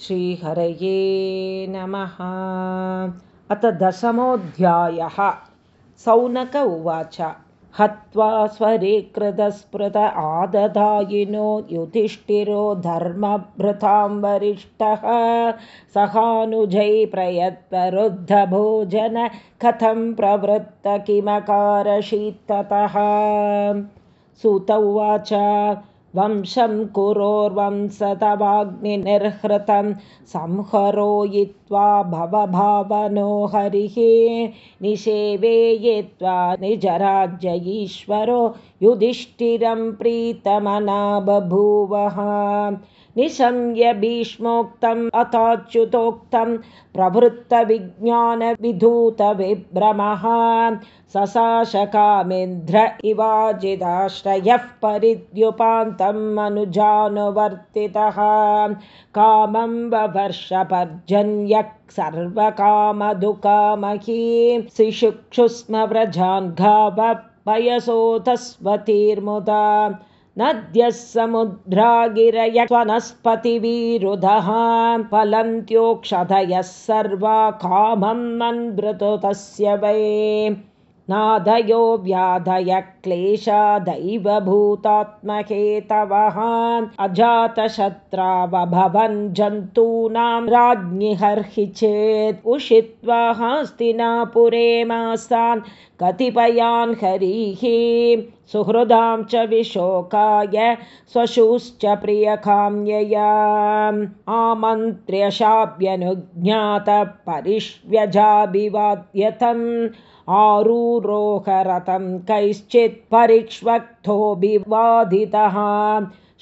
श्रीहरये नमः। अथ दशमोऽध्यायः। सौनक उवाच। हत्वा स्वरीकृतस्पृत आददायिनो युधिष्ठिरो धर्मभृतां वरिष्ठः। सहानुजै प्रयत्परुद्धभोजन कथं प्रवृत्त किमकारशीत्ततः सुत उवाच वंशं कुरोर्वंशतवाग्निर्हृतं संहरोयित्वा भवभावनो हरिः निषेवेयित्वा निजराज्य युधिष्ठिरं प्रीतमना बभूवः निशम्य भीष्मोक्तम् अथाच्युतोक्तं प्रवृत्तविज्ञानविधूतविभ्रमः सशाशकामिन्द्र इवाजिदाश्रयः परिद्युपान्तम् अनुजानुवर्तितः। कामं ववर्षपर्जन्यः सर्वकामदुकामही शिशुक्षुस्म व्रजान् गावपयसोतस्वतीर्मुदा नद्यः समुद्रागिरय वनस्पतिविरुधः फलन्त्योक्षधयः सर्वा कामं मन्वृतो तस्य वै नादयो व्याधय क्लेशादैव भूतात्महेतवः अजातशत्रावभवन् जन्तूनां राज्ञिहर्हि चेत् उषित्वा हस्तिनापुरे मासान् कतिपयान् हरिः सुहृदां च विशोकाय स्वशुश्च प्रियकाम्यया आमन्त्र्यशाभ्यनुज्ञातपरिष्व्यजाभिवाद्यतम् आरुरोहरतं कैश्चित् परिक्ष्वक्थोऽभिवादितः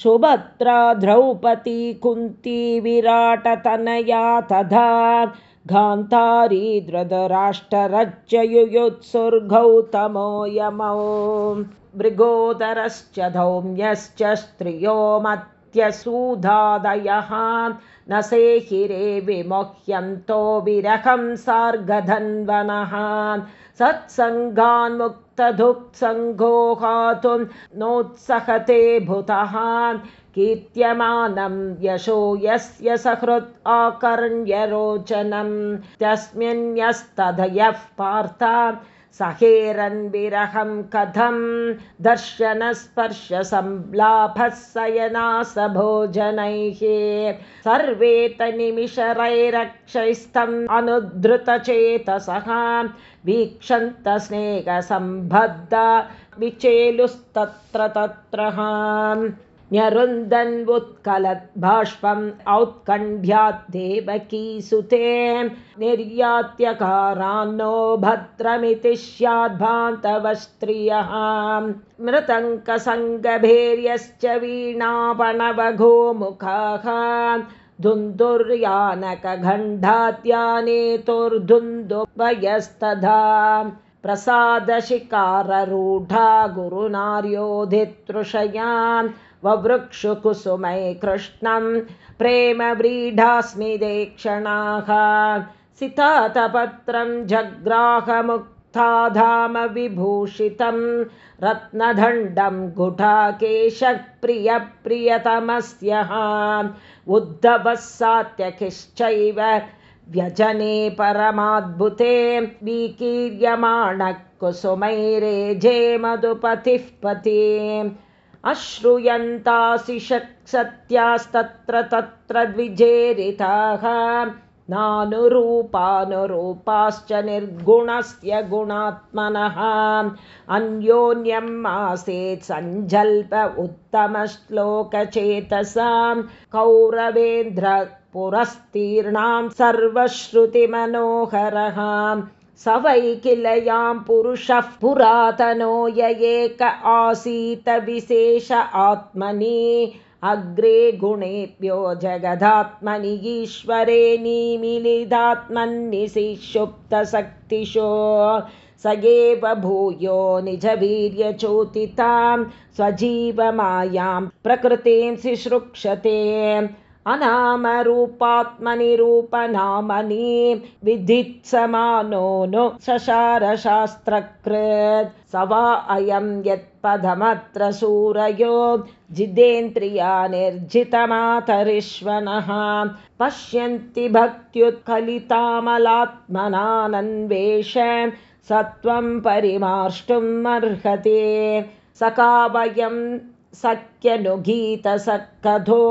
सुभद्रा द्रौपदी कुन्ती विराटतनया तथा। घान्तारी धृतराष्ट्ररज्जयुयुत्सुर्गौतमो यमौ मृगोदरश्च धौम्यश्च स्त्रियो मत्यसूधादयः न सेहिरे विमोह्यन्तो विरहं सार्गधन्वनः। सत्सङ्गान्मुक्तधुक्सङ्गोहातुं नोत्सहते भूतः। कीर्त्यमानं यशो यस्य सहृत् आकर्ण्यरोचनं। तस्मिन्यस्तधयः पार्थ सहेरन्विरहं कथं दर्शनस्पर्शसंलाभः सयनास भोजनैः सर्वे तनिमिषरैरक्षैस्तम् अनुद्धृतचेतसः वीक्षन्तस्नेहसम्बद्ध विचेलुस्तत्र तत्र न्यरुन्दन्वुत्कलद्बाष्पम् औत्कण्ठ्यात् देवकीसुते निर्यात्यकारान्नो भद्रमिति स्याद्भान्तवस्त्रियः मृतङ्कसङ्गभैर्यश्च वीणापणवघोमुखाः धुन्दुर्यानकघण्डात्यानेतुर्धुन्दुभयस्तधा प्रसादशिकाररूढा गुरुनार्योधितृषयां ववृक्षुकुसुमै कृष्णं प्रेमव्रीढास्मि देक्षणाः। सितातपत्रं जग्राहमुक्ताधामविभूषितं रत्नदण्डं गुढाकेशप्रियप्रियतमस्यः उद्धवः सात्यकिश्चैव व्यजने परमाद्भुते विकीर्यमाणः कुसुमैरेजे मधुपतिः पते अश्रूयन्तासि सत्यास्तत्र तत्र द्विजेरिताः नानुरूपानुरूपाश्च निर्गुणस्य गुणात्मनः। अन्योन्यम् आसीत् सञ्जल्प उत्तमश्लोकचेतसां। कौरवेन्द्र पुरस्तीर्णां सर्वश्रुतिमनोहरः स वै किलयां पुरुषः पुरातनो य एक आसीत विशेष आत्मनि। अग्रे गुणेभ्यो जगदात्मनि ईश्वरे निमिलिदात्मन्निशिक्षुप्तशक्तिशो स एव भूयो निजवीर्यचोतितां स्वजीवमायां प्रकृतिं शिश्रुक्षते अनामरूपात्मनि रूपनामनि विधित्समानो नो शशारशास्त्रकृत् स वा अयं यत् पदमत्र सूरयो जितेन्द्रिया निर्जितमातरिश्वनः पश्यन्ति भक्त्युत्कलितामलात्मनानन्वेष सत्वं परिमार्ष्टुम् अर्हते। सका वयं सख्यनुगीतसक्कथो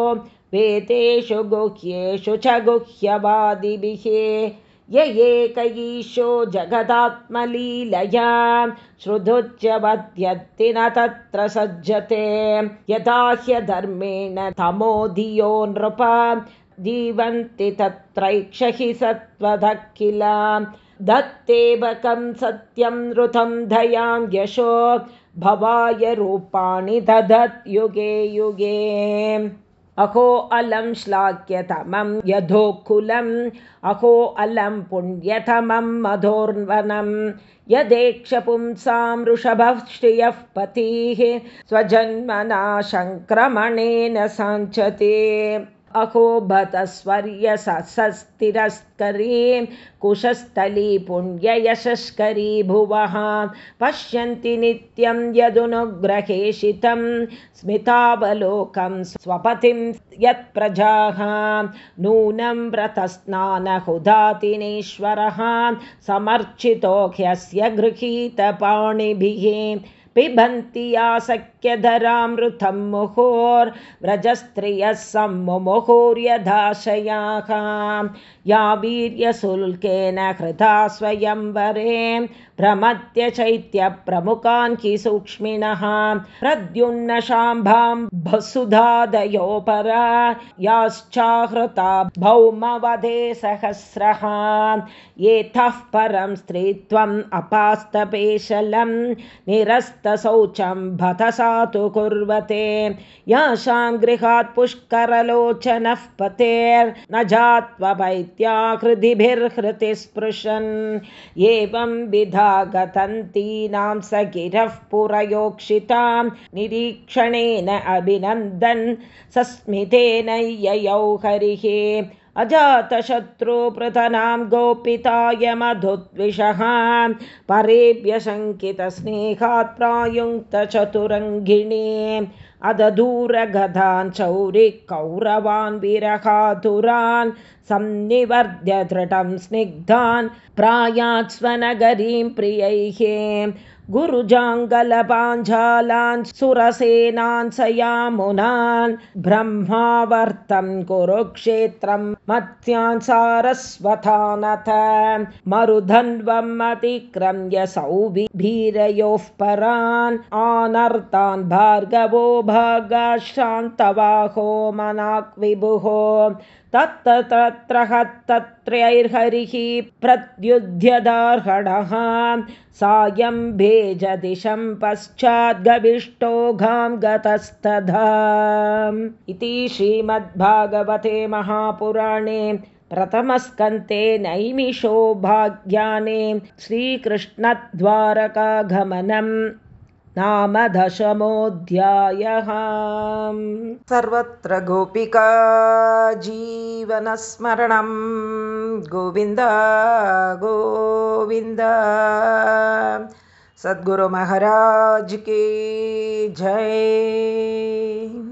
वेदेषु गुह्येषु च गुह्यवादिभिः य एक ईशो जगदात्मलीलया श्रुधुच्यवद्यत्ति न तत्र सज्जते। यदा ह्यधर्मेण तमोधियो नृप जीवन्ति तत्रैक्षहि सत्त्वदः किल दत्तेवकं सत्यं नृतं दयां यशो भवाय रूपाणि दधत् युगे युगे अहो अलं श्लाघ्यतमं यथोकुलम् अहो अलं पुण्यतमं मधोर्वनं यदेक्ष पुंसां वृषभः श्रियः पतिः। स्वजन्मना सङ्क्रमणेन साञ्चते अहो कुशस्थली पुण्ययशस्करी भुवः पश्यन्ति नित्यं यदनुग्रहेशितं स्मितावलोकं स्वपतिं यत्प्रजाः नूनं व्रतस्नानहुदातिनेश्वरः समर्चितो ह्यस्य गृहीतपाणिभिः पिबन्ति आसख्यधरामृतं मुहुर्व्रजस्त्रियः सम्मुहुर्यदाशयाः या वीर्यशुल्केन हृदा स्वयंवरे प्रमत्य चैत्यप्रमुखान् हि सूक्ष्मिणः। प्रद्युन्नशाम्भां वसुधादयोपरा याश्चाहृता भौमवधे सहस्रः। एतः परं स्त्रीत्वम् अपास्तपेशलं निरस्तशौचं भतसा तु कुर्वते यासां गृहात् पुष्करलोचनः पतेर्न जात्ववैत्याकृतिभिर्हृति स्पृशन् एवं विधा गतन्तीनां स गिरः पुरयोक्षितां निरीक्षणेन अभिनन्दन् सस्मितेन ययौ हरिः अजातशत्रुपृतनां गोपिताय मधुद्विषः परेभ्य शङ्कितस्नेहात् प्रायुङ्क्तचतुरङ्गिणी अददूरगधान् कौरवान् विरहातुरान् संनिवर्ध्य दृढं स्निग्धान् प्रायात् स्वनगरीं प्रियैः गुरुजाङ्गलपाञ्जालान् सुरसेनान् स यामुनान् ब्रह्मावर्तं कुरुक्षेत्रं मत्स्यान् सारस्वथानथ मरुधन्वम् अतिक्रम्य सौभिरयोः परान् आनर्तान् भार्गवो भागाशान्तवाहो मनाक् विभुः। तत्र हत्तत्रैर्हरिः प्रत्युध्यदार्हणः सायं भेजदिशं पश्चाद्गविष्टोघां गतस्तधा इति श्रीमद्भागवते महापुराणे प्रथमस्कन्ते नैमिषोभाग्याने श्रीकृष्णद्वारकागमनम् नाम दशमोऽध्यायः सर्वत्र गोपिका जीवनस्मरणं। गोविन्द गोविन्द। सद्गुरुमहाराज के जय